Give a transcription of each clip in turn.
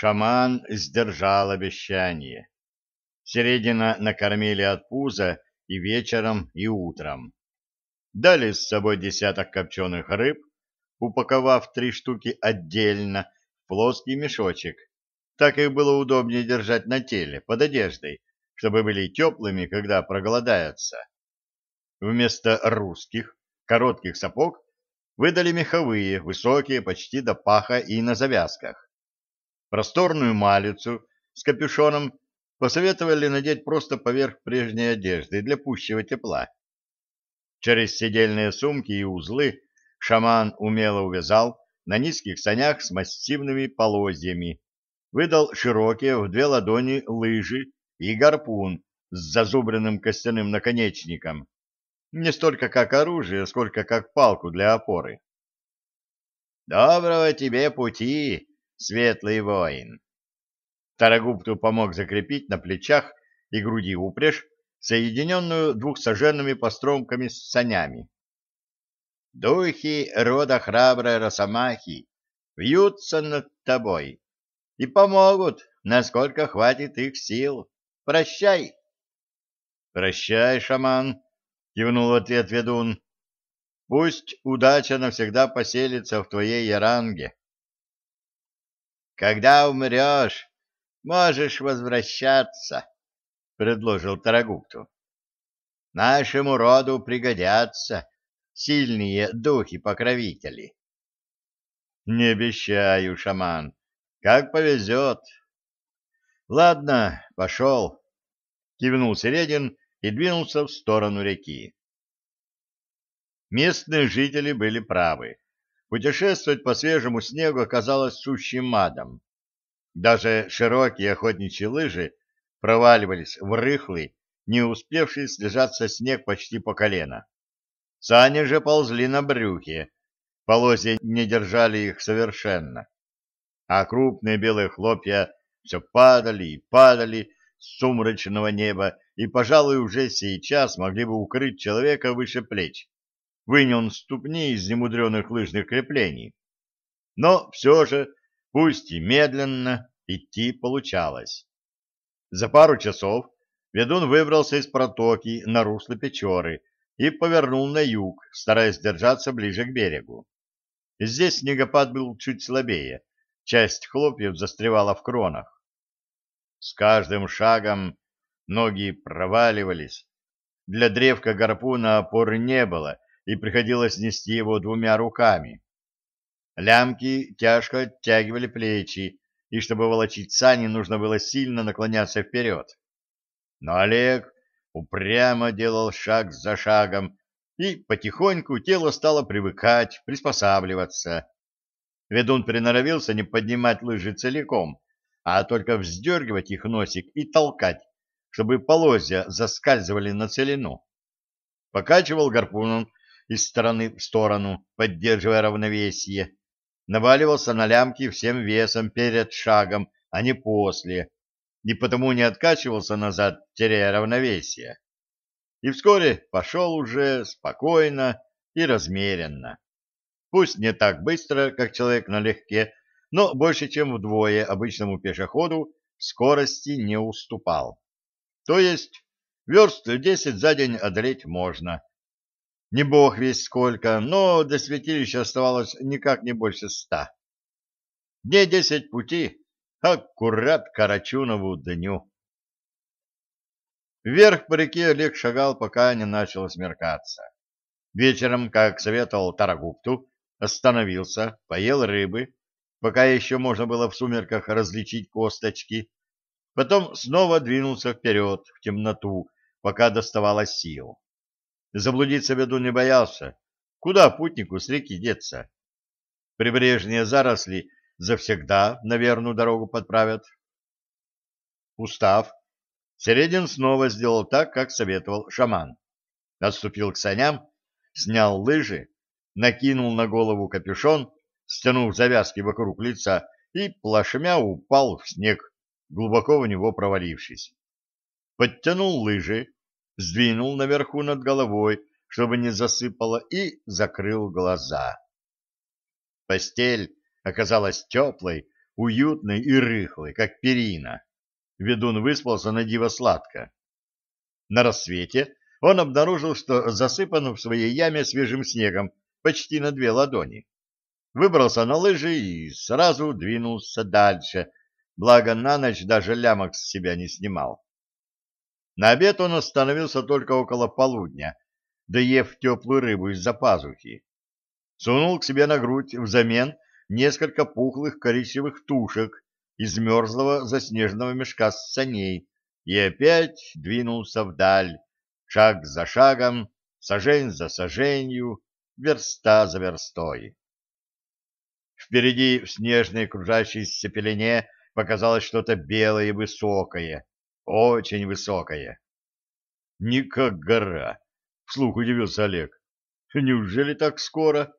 Шаман сдержал обещание. Середина накормили от пуза и вечером, и утром. Дали с собой десяток копченых рыб, упаковав три штуки отдельно в плоский мешочек. Так их было удобнее держать на теле, под одеждой, чтобы были теплыми, когда проголодаются. Вместо русских коротких сапог выдали меховые, высокие, почти до паха и на завязках. Просторную малицу с капюшоном посоветовали надеть просто поверх прежней одежды для пущего тепла. Через седельные сумки и узлы шаман умело увязал на низких санях с массивными полозьями, выдал широкие в две ладони лыжи и гарпун с зазубренным костяным наконечником, не столько как оружие, сколько как палку для опоры. «Доброго тебе пути, светлый воин!» Тарагупту помог закрепить на плечах и груди упряжь, соединенную двухсоженными постромками с санями. «Духи рода храброй Росомахи вьются над тобой и помогут, насколько хватит их сил. Прощай!» «Прощай, шаман!» — кивнул в ответ ведун. «Пусть удача навсегда поселится в твоей яранге». «Когда умрешь, Можешь возвращаться, — предложил Тарагупту. Нашему роду пригодятся сильные духи-покровители. Не обещаю, шаман, как повезет. Ладно, пошел, — кивнул Середин и двинулся в сторону реки. Местные жители были правы. Путешествовать по свежему снегу оказалось сущим адом. Даже широкие охотничьи лыжи проваливались в рыхлый, не успевший слежаться снег почти по колено. Сани же ползли на брюхе, полозья не держали их совершенно. А крупные белые хлопья все падали и падали с сумрачного неба и, пожалуй, уже сейчас могли бы укрыть человека выше плеч, вынен ступни из немудреных лыжных креплений. Но все же Пусть и медленно, идти получалось. За пару часов ведун выбрался из протоки на русло Печоры и повернул на юг, стараясь держаться ближе к берегу. Здесь снегопад был чуть слабее, часть хлопьев застревала в кронах. С каждым шагом ноги проваливались. Для древка гарпуна опоры не было, и приходилось нести его двумя руками. Лямки тяжко оттягивали плечи, и чтобы волочить сани, нужно было сильно наклоняться вперед. Но Олег упрямо делал шаг за шагом, и потихоньку тело стало привыкать, приспосабливаться. Ведун приноровился не поднимать лыжи целиком, а только вздергивать их носик и толкать, чтобы полозья заскальзывали на целину. Покачивал гарпуном из стороны в сторону, поддерживая равновесие наваливался на лямки всем весом перед шагом, а не после, и потому не откачивался назад, теряя равновесие. И вскоре пошел уже спокойно и размеренно. Пусть не так быстро, как человек налегке, но больше, чем вдвое обычному пешеходу скорости не уступал. То есть верст десять за день одолеть можно, не бог весь сколько, но до святилища оставалось никак не больше ста. Дней десять пути, аккурат Карачунову дню. Вверх по реке Олег шагал, пока не начало смеркаться. Вечером, как советовал Тарагупту, остановился, поел рыбы, пока еще можно было в сумерках различить косточки, потом снова двинулся вперед, в темноту, пока доставалось сил. Заблудиться веду не боялся. Куда путнику с реки деться? Прибрежные заросли завсегда на верную дорогу подправят. Устав, Середин снова сделал так, как советовал шаман. Отступил к саням, снял лыжи, накинул на голову капюшон, стянув завязки вокруг лица и плашмя упал в снег, глубоко в него провалившись. Подтянул лыжи, сдвинул наверху над головой, чтобы не засыпало, и закрыл глаза. Постель оказалась теплой, уютный и рыхлый, как перина. Ведун выспался на диво сладко. На рассвете он обнаружил, что засыпан в своей яме свежим снегом почти на две ладони. Выбрался на лыжи и сразу двинулся дальше, благо на ночь даже лямок с себя не снимал. На обед он остановился только около полудня, доев теплую рыбу из-за пазухи. Сунул к себе на грудь взамен несколько пухлых коричневых тушек из мерзлого заснеженного мешка с саней и опять двинулся вдаль, шаг за шагом, сажень за саженью, верста за верстой. Впереди в снежной кружащейся пелене показалось что-то белое и высокое, очень высокое. Не как гора, вслух удивился Олег. Неужели так скоро?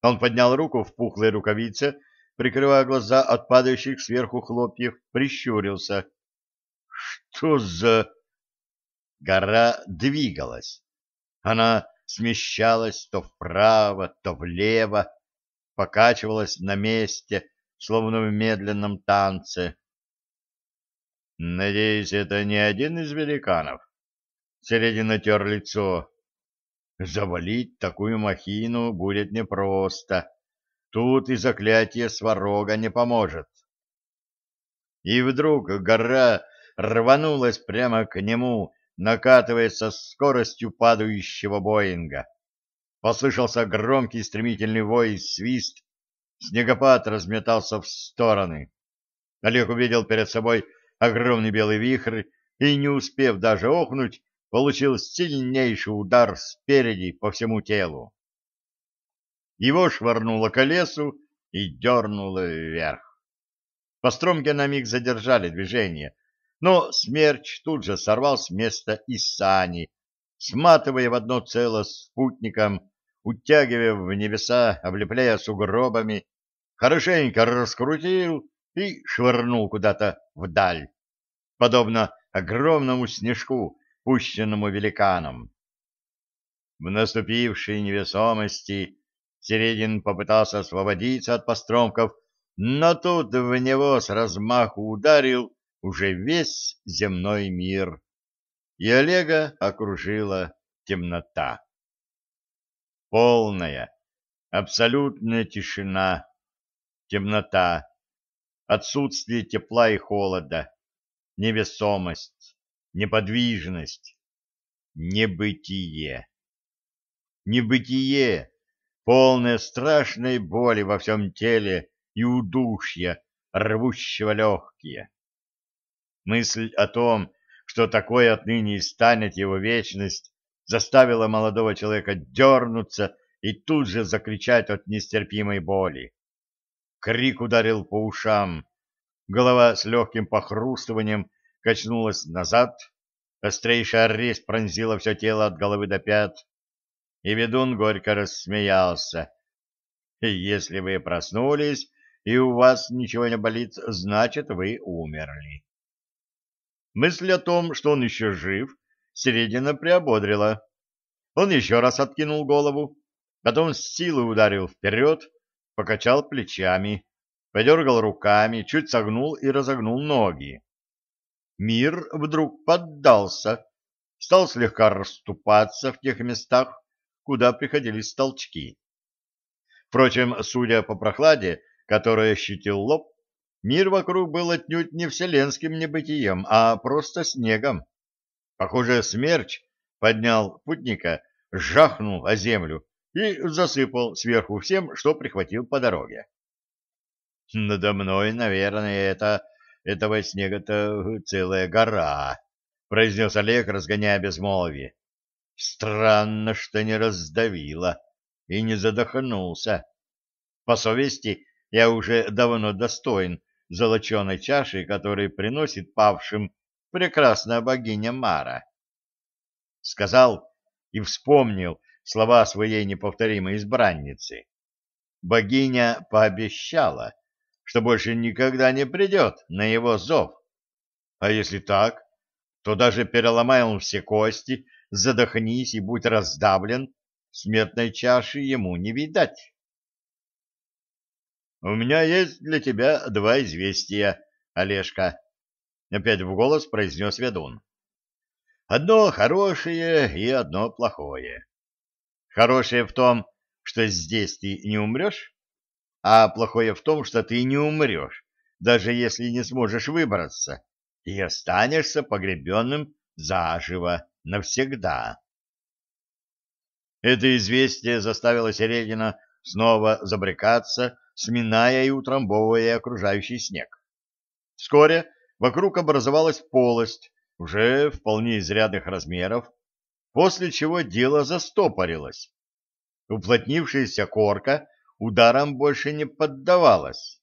Он поднял руку в пухлой рукавице, прикрывая глаза от падающих сверху хлопьев, прищурился. Что за... Гора двигалась. Она смещалась то вправо, то влево, покачивалась на месте, словно в медленном танце. Надеюсь, это не один из великанов. Середин натер лицо. Завалить такую махину будет непросто. Тут и заклятие сварога не поможет. И вдруг гора рванулась прямо к нему, накатываясь со скоростью падающего Боинга. Послышался громкий стремительный вой и свист. Снегопад разметался в стороны. Олег увидел перед собой огромный белый вихрь и, не успев даже охнуть, получил сильнейший удар спереди по всему телу. Его швырнуло к лесу и дернуло вверх. Постромки на миг задержали движение, но смерч тут же сорвал с места и сани, сматывая в одно цело спутником, утягивая в небеса, облепляя сугробами, хорошенько раскрутил и швырнул куда-то вдаль, подобно огромному снежку, пущенному великаном. В наступившей невесомости Середин попытался освободиться от постромков, но тут в него с размаху ударил уже весь земной мир, и Олега окружила темнота. Полная, абсолютная тишина, темнота, отсутствие тепла и холода, невесомость, неподвижность, небытие. Небытие, полное страшной боли во всем теле и удушья, рвущего легкие. Мысль о том, что такое отныне и станет его вечность, заставила молодого человека дернуться и тут же закричать от нестерпимой боли. Крик ударил по ушам. Голова с легким похрустыванием качнулась назад, острейшая резь пронзила все тело от головы до пят, и ведун горько рассмеялся. «Если вы проснулись, и у вас ничего не болит, значит, вы умерли». Мысль о том, что он еще жив, Середина приободрила. Он еще раз откинул голову, потом с силой ударил вперед, покачал плечами, подергал руками, чуть согнул и разогнул ноги. Мир вдруг поддался, стал слегка расступаться в тех местах, куда приходились толчки. Впрочем, судя по прохладе, которую ощутил лоб, мир вокруг был отнюдь не вселенским небытием, а просто снегом. Похоже, смерч поднял путника, жахнул о землю и засыпал сверху всем, что прихватил по дороге. Надо мной, наверное, это этого снега-то целая гора, произнес Олег, разгоняя безмолвие. Странно, что не раздавило и не задохнулся. По совести, я уже давно достоин золоченой чаши, которую приносит павшим прекрасная богиня Мара. Сказал и вспомнил, слова своей неповторимой избранницы. Богиня пообещала, что больше никогда не придет на его зов. А если так, то даже переломай он все кости, задохнись и будь раздавлен, смертной чаши ему не видать. у меня есть для тебя два известия, Олежка, — опять в голос произнес ведун. Одно хорошее и одно плохое. Хорошее в том, что здесь ты не умрешь, а плохое в том, что ты не умрешь, даже если не сможешь выбраться, и останешься погребенным заживо навсегда. Это известие заставило Середина снова забрекаться, сминая и утрамбовывая окружающий снег. Вскоре вокруг образовалась полость, уже вполне изрядных размеров, после чего дело застопорилось. Уплотнившаяся корка ударом больше не поддавалась.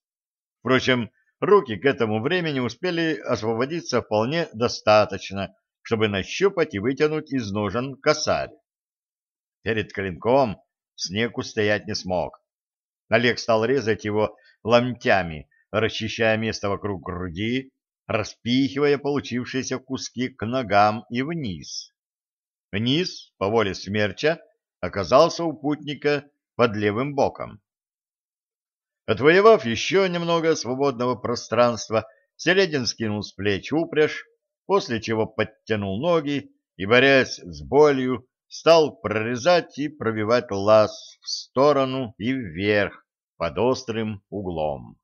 Впрочем, руки к этому времени успели освободиться вполне достаточно, чтобы нащупать и вытянуть из ножен косарь. Перед клинком снег устоять не смог. Олег стал резать его ломтями, расчищая место вокруг груди, распихивая получившиеся куски к ногам и вниз. Вниз, по воле смерча, оказался у путника под левым боком. Отвоевав еще немного свободного пространства, Селедин скинул с плеч упряжь, после чего подтянул ноги и, борясь с болью, стал прорезать и пробивать лаз в сторону и вверх под острым углом.